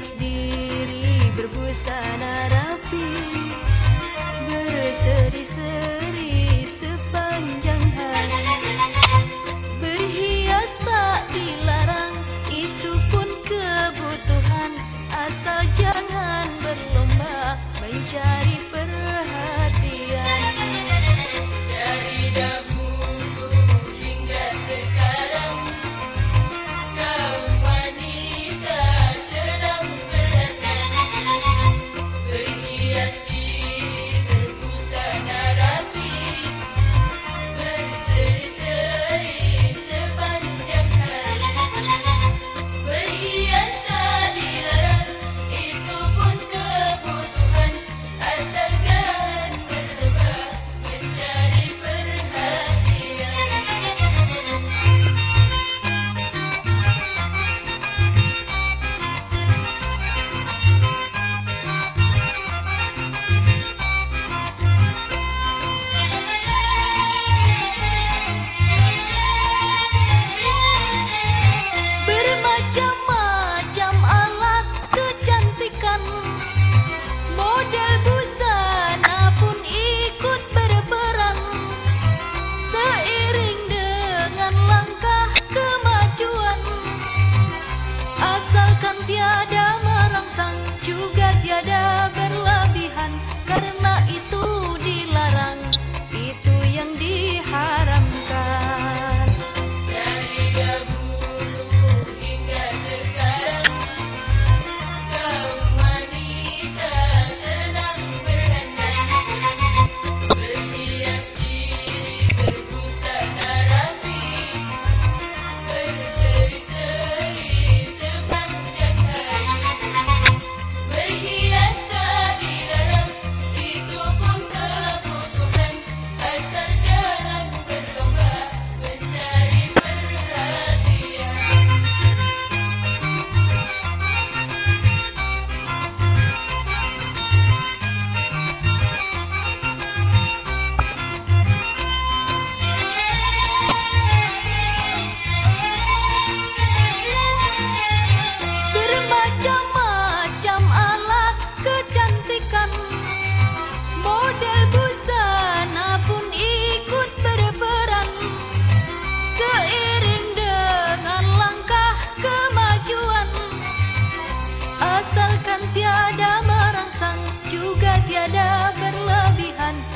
Berhias diri berbusana tiada merangsang juga tiada berlebihan.